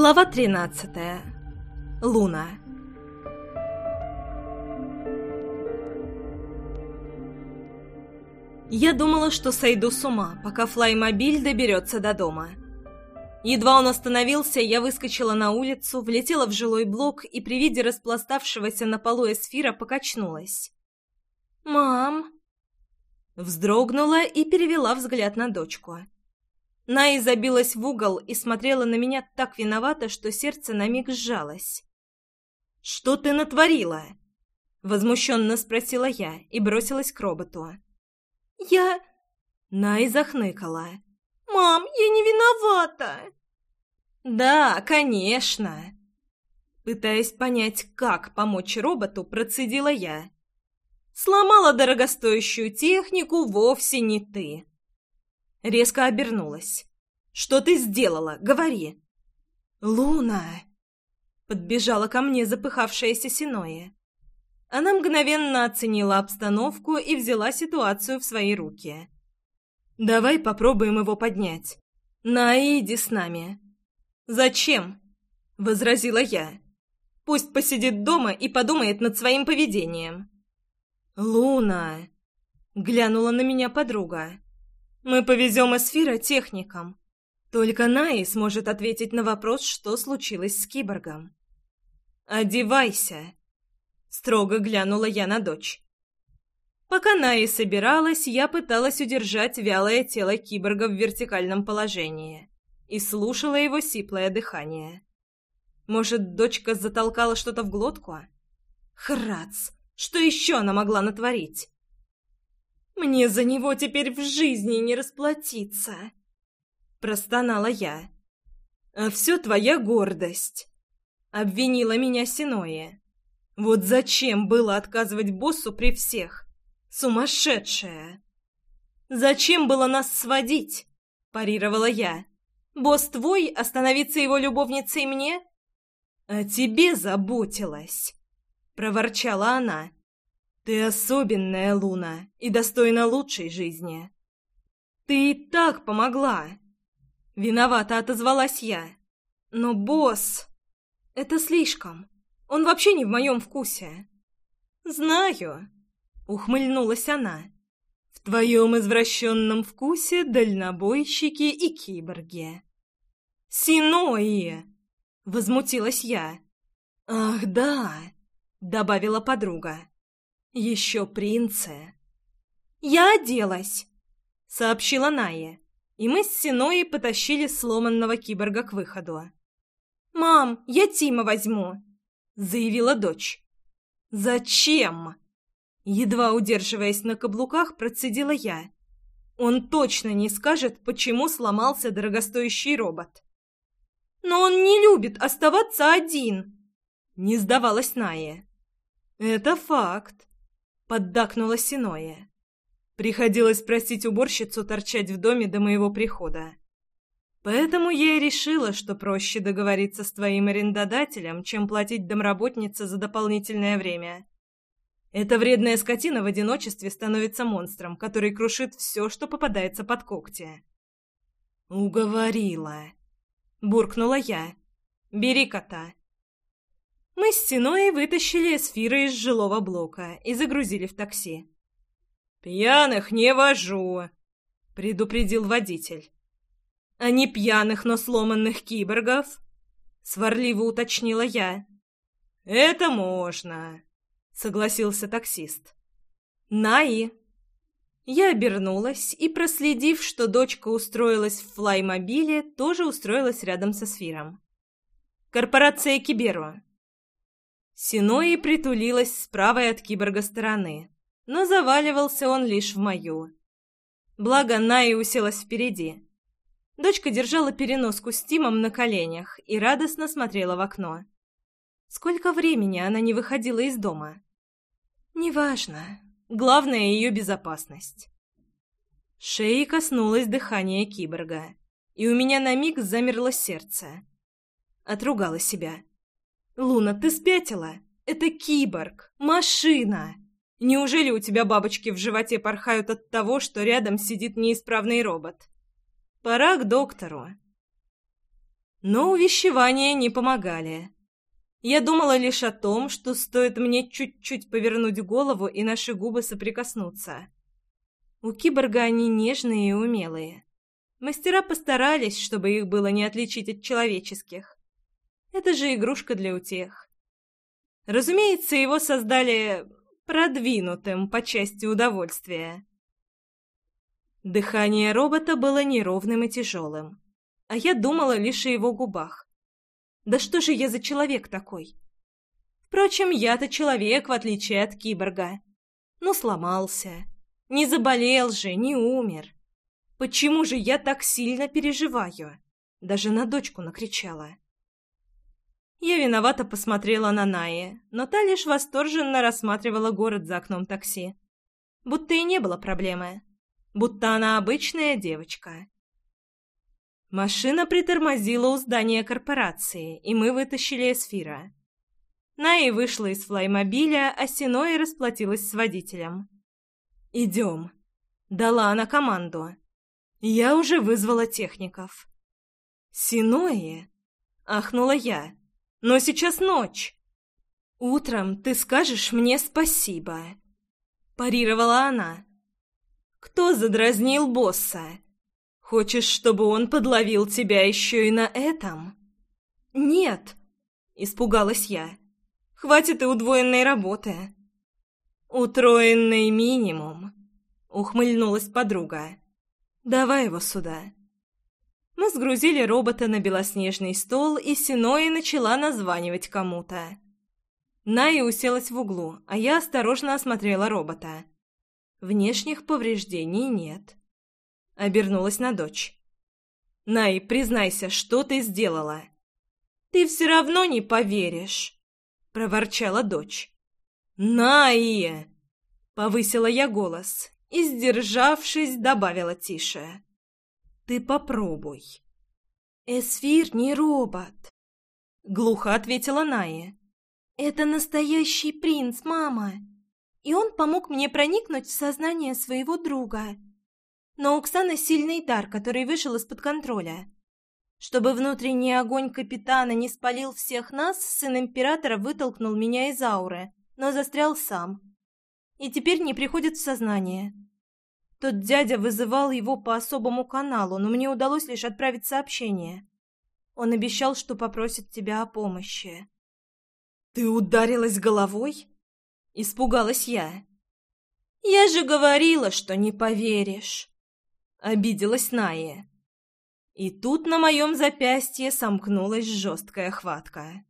Глава 13. Луна. Я думала, что сойду с ума, пока флаймобиль доберется до дома. Едва он остановился, я выскочила на улицу, влетела в жилой блок и при виде распластавшегося на полу эсфира покачнулась. «Мам!» Вздрогнула и перевела взгляд на дочку. Най забилась в угол и смотрела на меня так виновато, что сердце на миг сжалось. «Что ты натворила?» Возмущенно спросила я и бросилась к роботу. «Я...» Най захныкала. «Мам, я не виновата!» «Да, конечно!» Пытаясь понять, как помочь роботу, процедила я. «Сломала дорогостоящую технику вовсе не ты!» Резко обернулась. «Что ты сделала? Говори!» «Луна!» Подбежала ко мне запыхавшаяся Синоя. Она мгновенно оценила обстановку и взяла ситуацию в свои руки. «Давай попробуем его поднять. На, иди с нами». «Зачем?» — возразила я. «Пусть посидит дома и подумает над своим поведением». «Луна!» — глянула на меня подруга. Мы повезем Эсфира техникам. Только Наи сможет ответить на вопрос, что случилось с киборгом. «Одевайся!» — строго глянула я на дочь. Пока Наи собиралась, я пыталась удержать вялое тело киборга в вертикальном положении и слушала его сиплое дыхание. Может, дочка затолкала что-то в глотку? Храц! Что еще она могла натворить? Мне за него теперь в жизни не расплатиться!» Простонала я. «А все твоя гордость!» Обвинила меня Синое. «Вот зачем было отказывать боссу при всех? Сумасшедшая!» «Зачем было нас сводить?» Парировала я. «Босс твой, остановиться его любовницей мне?» «О тебе заботилась!» Проворчала она. Ты особенная, Луна, и достойна лучшей жизни. Ты и так помогла. Виновата отозвалась я. Но босс... Это слишком. Он вообще не в моем вкусе. Знаю. Ухмыльнулась она. В твоем извращенном вкусе дальнобойщики и киборги. Синои! Возмутилась я. Ах, да, добавила подруга. Еще принцы. Я оделась, сообщила Ная, и мы с Синоей потащили сломанного киборга к выходу. «Мам, я Тима возьму», — заявила дочь. «Зачем?» Едва удерживаясь на каблуках, процедила я. Он точно не скажет, почему сломался дорогостоящий робот. «Но он не любит оставаться один», — не сдавалась Ная. «Это факт», поддакнула Синоя. Приходилось просить уборщицу торчать в доме до моего прихода. Поэтому я и решила, что проще договориться с твоим арендодателем, чем платить домработнице за дополнительное время. Эта вредная скотина в одиночестве становится монстром, который крушит все, что попадается под когти. «Уговорила», — буркнула я. «Бери кота. Мы с Синой вытащили эсфира из жилого блока и загрузили в такси. «Пьяных не вожу», — предупредил водитель. «А не пьяных, но сломанных киборгов?» — сварливо уточнила я. «Это можно», — согласился таксист. «Наи!» Я обернулась и, проследив, что дочка устроилась в флаймобиле, тоже устроилась рядом со Сфиром. «Корпорация Киберу. Синои притулилась с правой от киборга стороны, но заваливался он лишь в мою. Благо, Наи уселась впереди. Дочка держала переноску с Тимом на коленях и радостно смотрела в окно. Сколько времени она не выходила из дома? Неважно. Главное — ее безопасность. Шеи коснулось дыхания киборга, и у меня на миг замерло сердце. Отругала себя. «Луна, ты спятила? Это киборг, машина. Неужели у тебя бабочки в животе порхают от того, что рядом сидит неисправный робот? Пора к доктору». Но увещевания не помогали. Я думала лишь о том, что стоит мне чуть-чуть повернуть голову, и наши губы соприкоснутся. У киборга они нежные и умелые. Мастера постарались, чтобы их было не отличить от человеческих. Это же игрушка для утех. Разумеется, его создали продвинутым по части удовольствия. Дыхание робота было неровным и тяжелым, а я думала лишь о его губах. Да что же я за человек такой? Впрочем, я-то человек, в отличие от киборга. Ну, сломался. Не заболел же, не умер. Почему же я так сильно переживаю? Даже на дочку накричала. Я виновато посмотрела на Наи, но та лишь восторженно рассматривала город за окном такси. Будто и не было проблемы. Будто она обычная девочка. Машина притормозила у здания корпорации, и мы вытащили эсфира. Наи вышла из флаймобиля, а Синой расплатилась с водителем. «Идем», — дала она команду. «Я уже вызвала техников». «Синое?» — ахнула я. Но сейчас ночь. Утром ты скажешь мне спасибо. Парировала она. Кто задразнил босса? Хочешь, чтобы он подловил тебя еще и на этом? Нет, испугалась я. Хватит и удвоенной работы. Утроенный минимум, ухмыльнулась подруга. Давай его сюда. Мы сгрузили робота на белоснежный стол, и Синоя начала названивать кому-то. Ная уселась в углу, а я осторожно осмотрела робота. Внешних повреждений нет. Обернулась на дочь. «Най, признайся, что ты сделала?» «Ты все равно не поверишь», — проворчала дочь. «Най!» — повысила я голос и, сдержавшись, добавила тише. Ты попробуй. Эсфир не робот, глухо ответила Ная. Это настоящий принц, мама. И он помог мне проникнуть в сознание своего друга. Но у Ксана сильный дар, который вышел из-под контроля. Чтобы внутренний огонь капитана не спалил всех нас, сын императора вытолкнул меня из ауры, но застрял сам. И теперь не приходит в сознание. Тот дядя вызывал его по особому каналу, но мне удалось лишь отправить сообщение. Он обещал, что попросит тебя о помощи. «Ты ударилась головой?» Испугалась я. «Я же говорила, что не поверишь!» Обиделась Ная. И тут на моем запястье сомкнулась жесткая хватка.